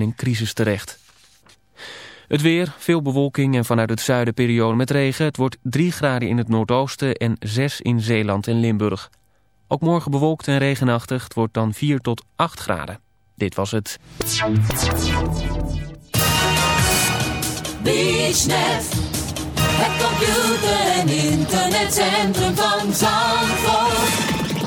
in een crisis terecht. Het weer, veel bewolking en vanuit het zuiden periode met regen. Het wordt 3 graden in het noordoosten en 6 in Zeeland en Limburg. Ook morgen bewolkt en regenachtig. Het wordt dan 4 tot 8 graden. Dit was het. BeachNet, het computer- en internetcentrum van.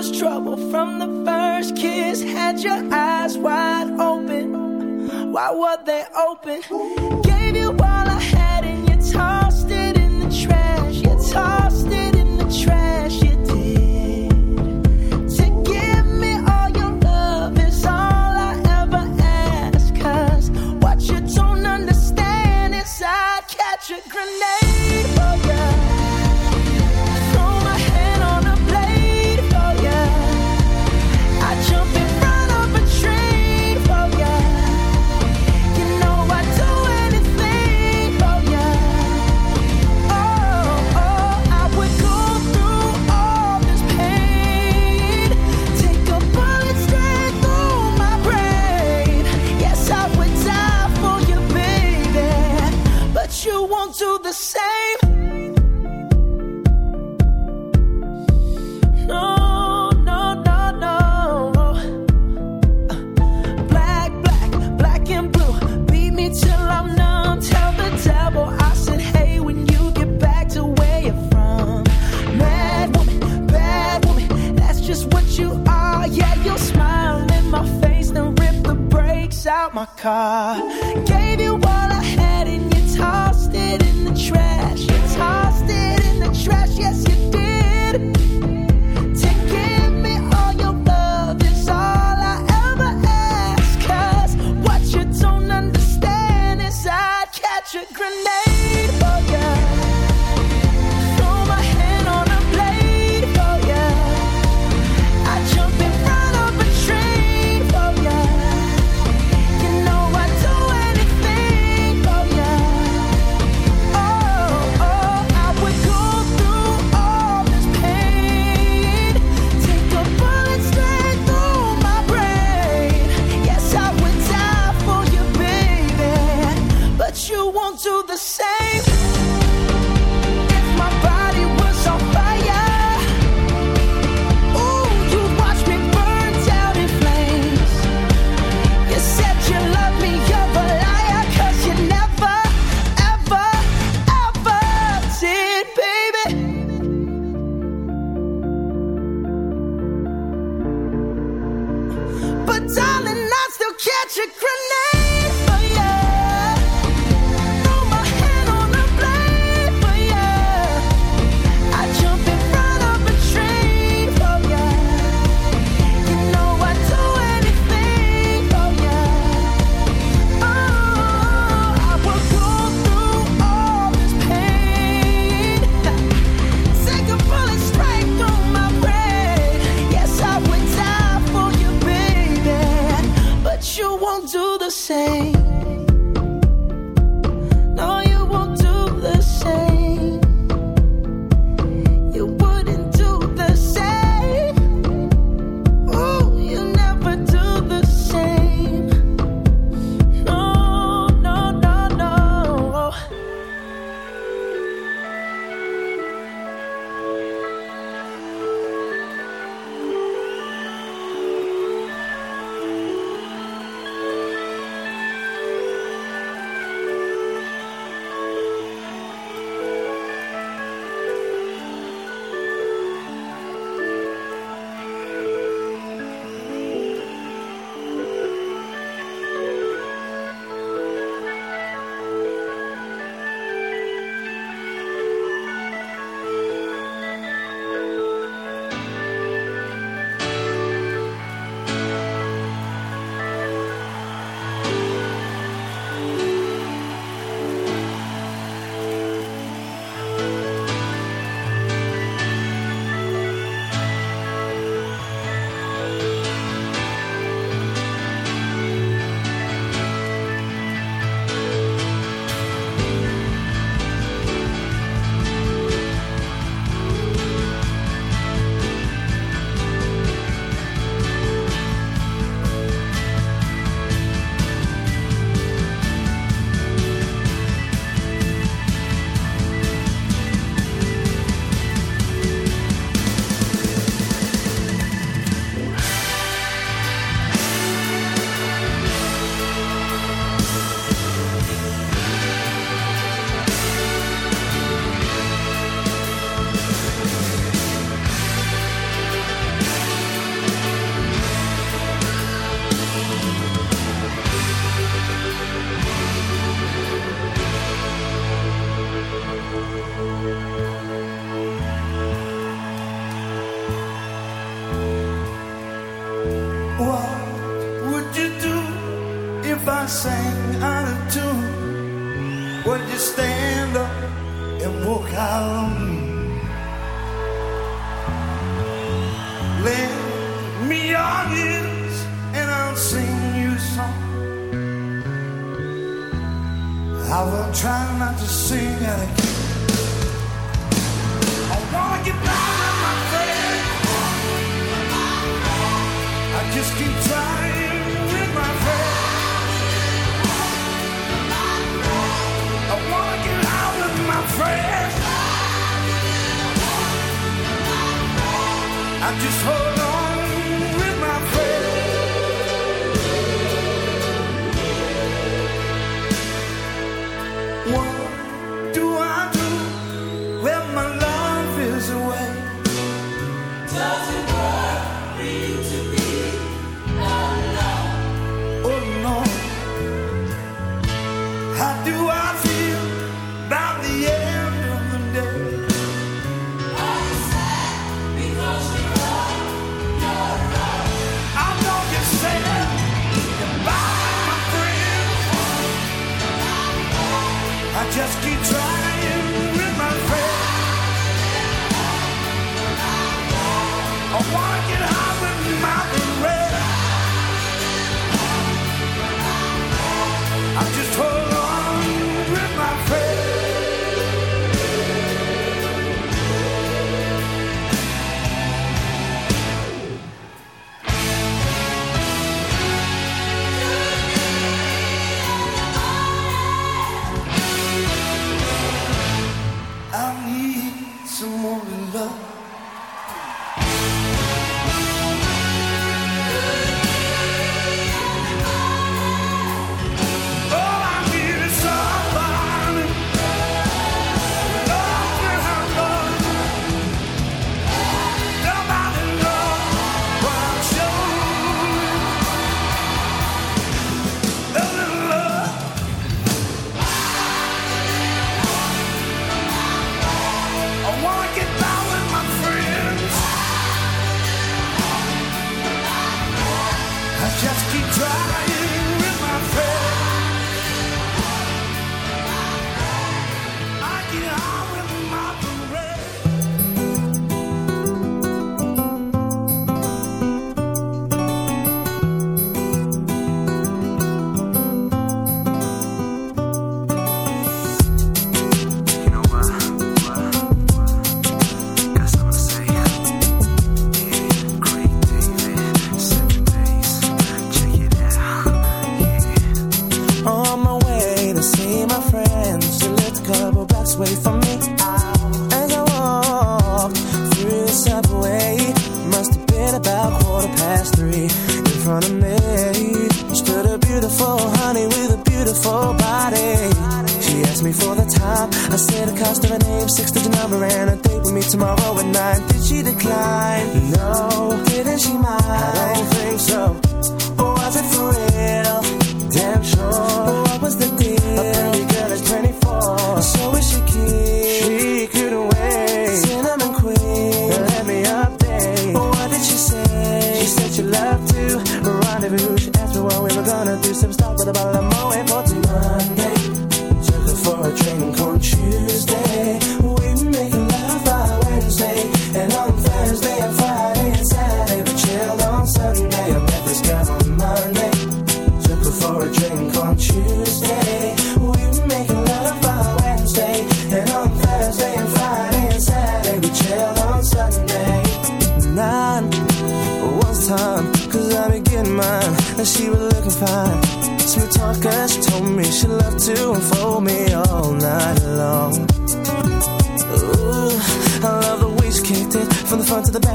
was trouble from the first kiss. Had your eyes wide open. Why were they open? car. Get I will try not to sing at again. I wanna get back with my friend. I just keep trying with my friend. I wanna get out with my friend. I just hope.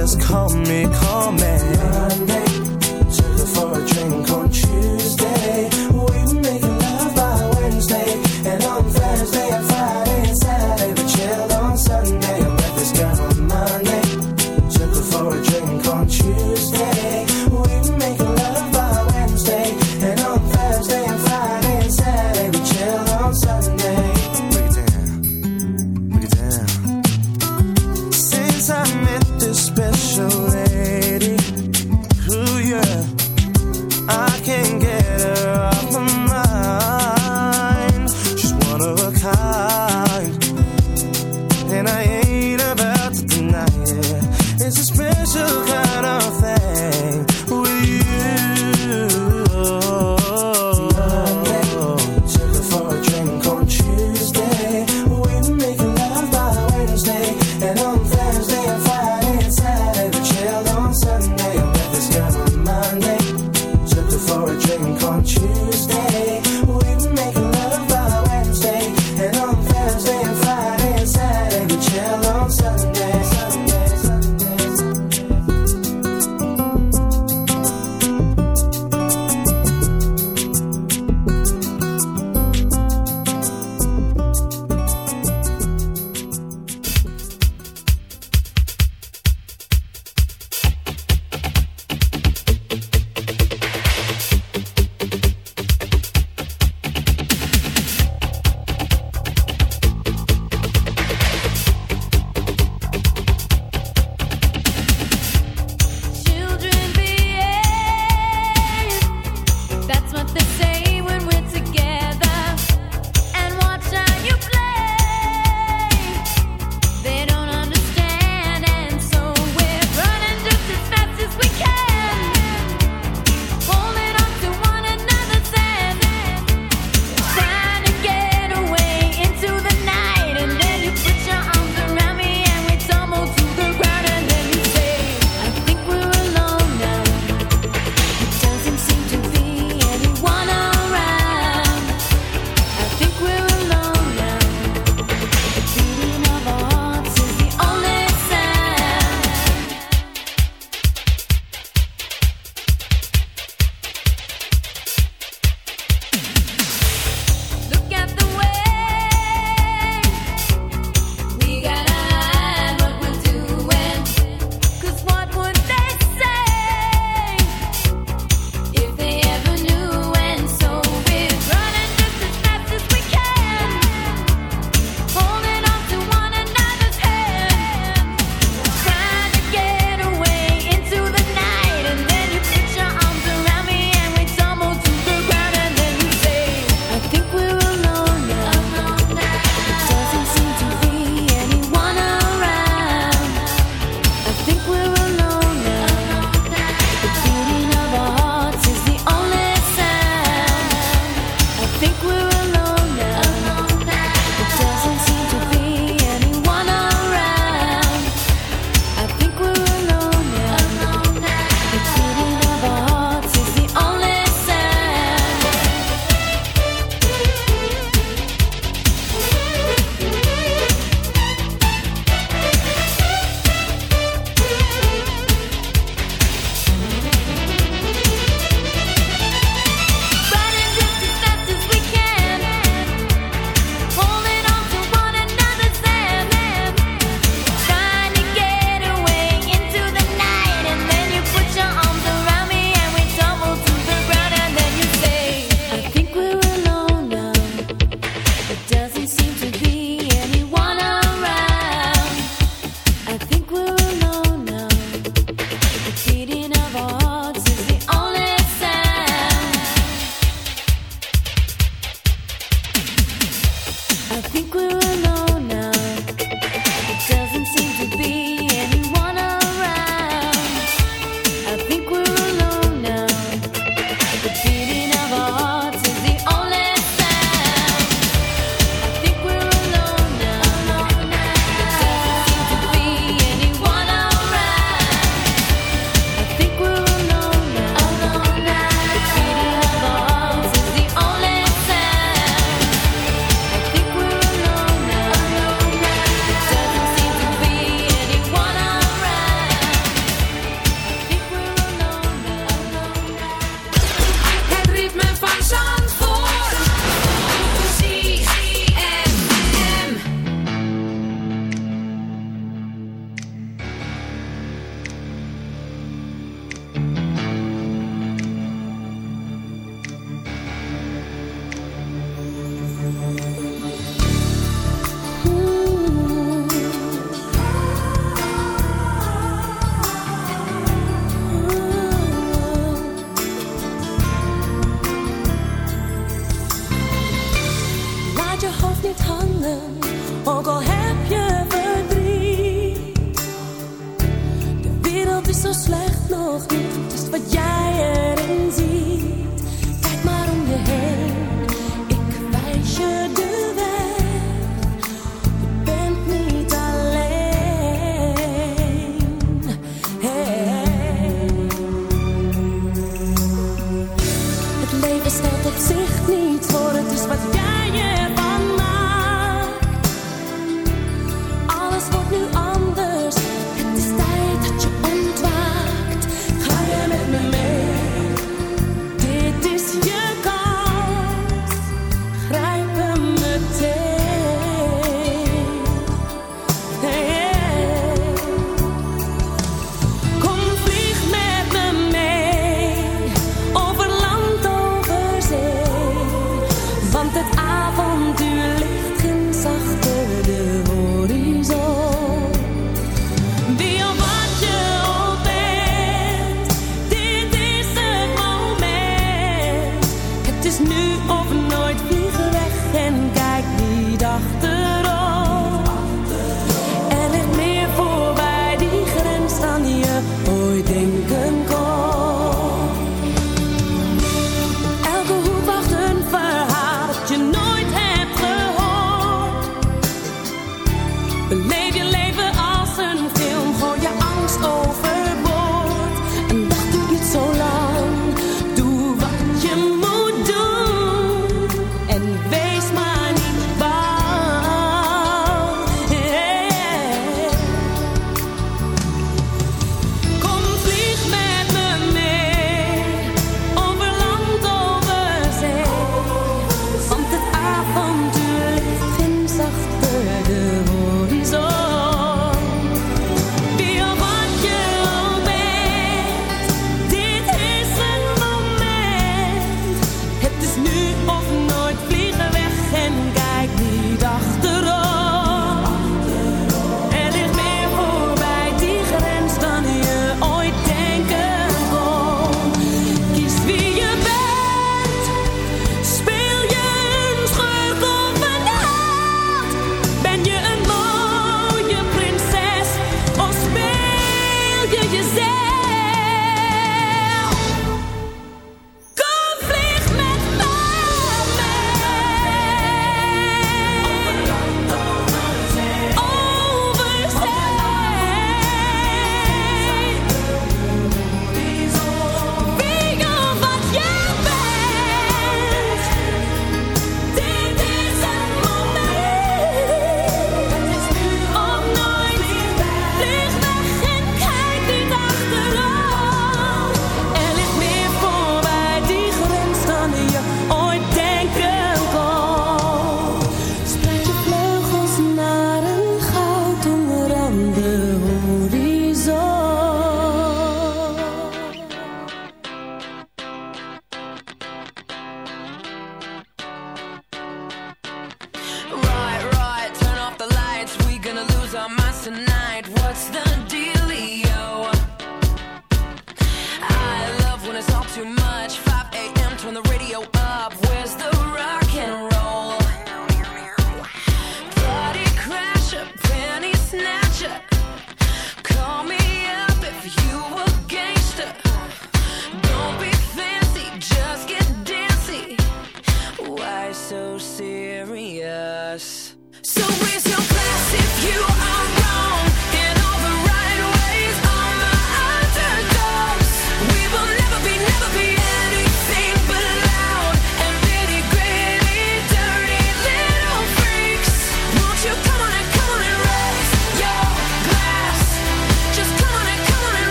just call me, call me. Monday.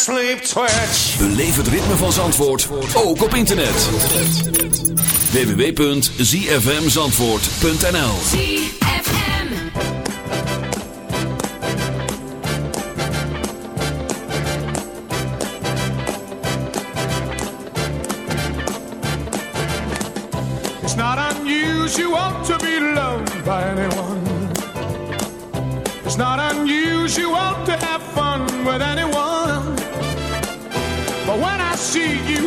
Sleep twitch. Beleef het ritme van Zandvoort ook op internet. www.zfmzandvoort.nl It's not unusual to be loved by anyone. It's not unusual to have fun with anyone.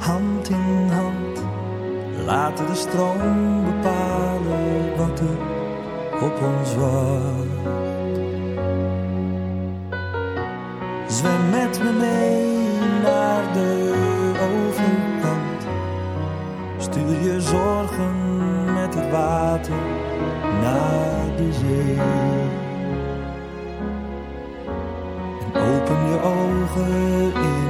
hand in hand. Laten de stroom bepalen wat er op ons wacht. Zwem met me mee naar de overkant. Stuur je zorgen met het water naar de zee. En open je ogen in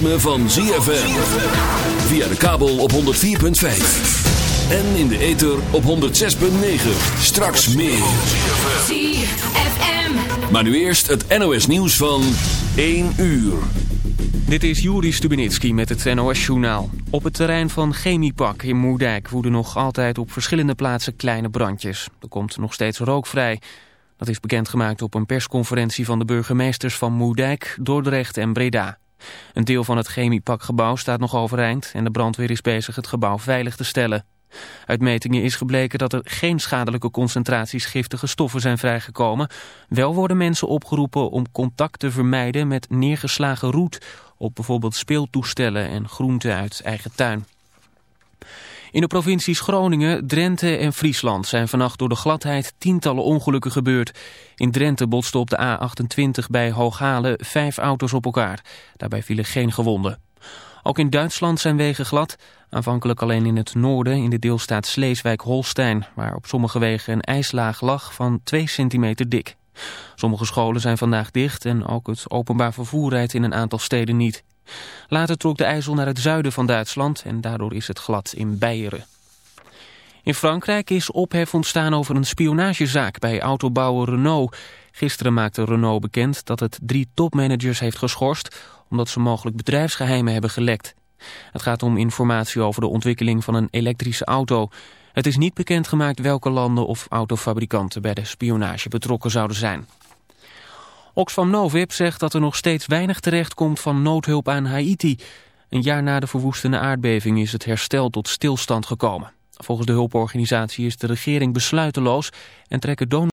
ritme van ZFM. Via de kabel op 104.5. En in de ether op 106.9. Straks meer. ZFM. Maar nu eerst het NOS nieuws van 1 uur. Dit is Juri Stubenitski met het NOS-journaal. Op het terrein van Chemiepak in Moerdijk woeden nog altijd op verschillende plaatsen kleine brandjes. Er komt nog steeds rook vrij. Dat is bekendgemaakt op een persconferentie van de burgemeesters van Moerdijk, Dordrecht en Breda. Een deel van het Chemiepakgebouw staat nog overeind en de brandweer is bezig het gebouw veilig te stellen. Uit metingen is gebleken dat er geen schadelijke concentraties giftige stoffen zijn vrijgekomen. Wel worden mensen opgeroepen om contact te vermijden met neergeslagen roet op bijvoorbeeld speeltoestellen en groenten uit eigen tuin. In de provincies Groningen, Drenthe en Friesland zijn vannacht door de gladheid tientallen ongelukken gebeurd. In Drenthe botsten op de A28 bij Hooghalen vijf auto's op elkaar. Daarbij vielen geen gewonden. Ook in Duitsland zijn wegen glad. Aanvankelijk alleen in het noorden, in de deelstaat Sleeswijk-Holstein... waar op sommige wegen een ijslaag lag van 2 centimeter dik. Sommige scholen zijn vandaag dicht en ook het openbaar vervoer rijdt in een aantal steden niet. Later trok de IJssel naar het zuiden van Duitsland en daardoor is het glad in Beieren. In Frankrijk is ophef ontstaan over een spionagezaak bij autobouwer Renault. Gisteren maakte Renault bekend dat het drie topmanagers heeft geschorst... omdat ze mogelijk bedrijfsgeheimen hebben gelekt. Het gaat om informatie over de ontwikkeling van een elektrische auto. Het is niet bekendgemaakt welke landen of autofabrikanten bij de spionage betrokken zouden zijn. Oxfam Novib zegt dat er nog steeds weinig terecht komt van noodhulp aan Haiti. Een jaar na de verwoestende aardbeving is het herstel tot stilstand gekomen. Volgens de hulporganisatie is de regering besluiteloos en trekken donors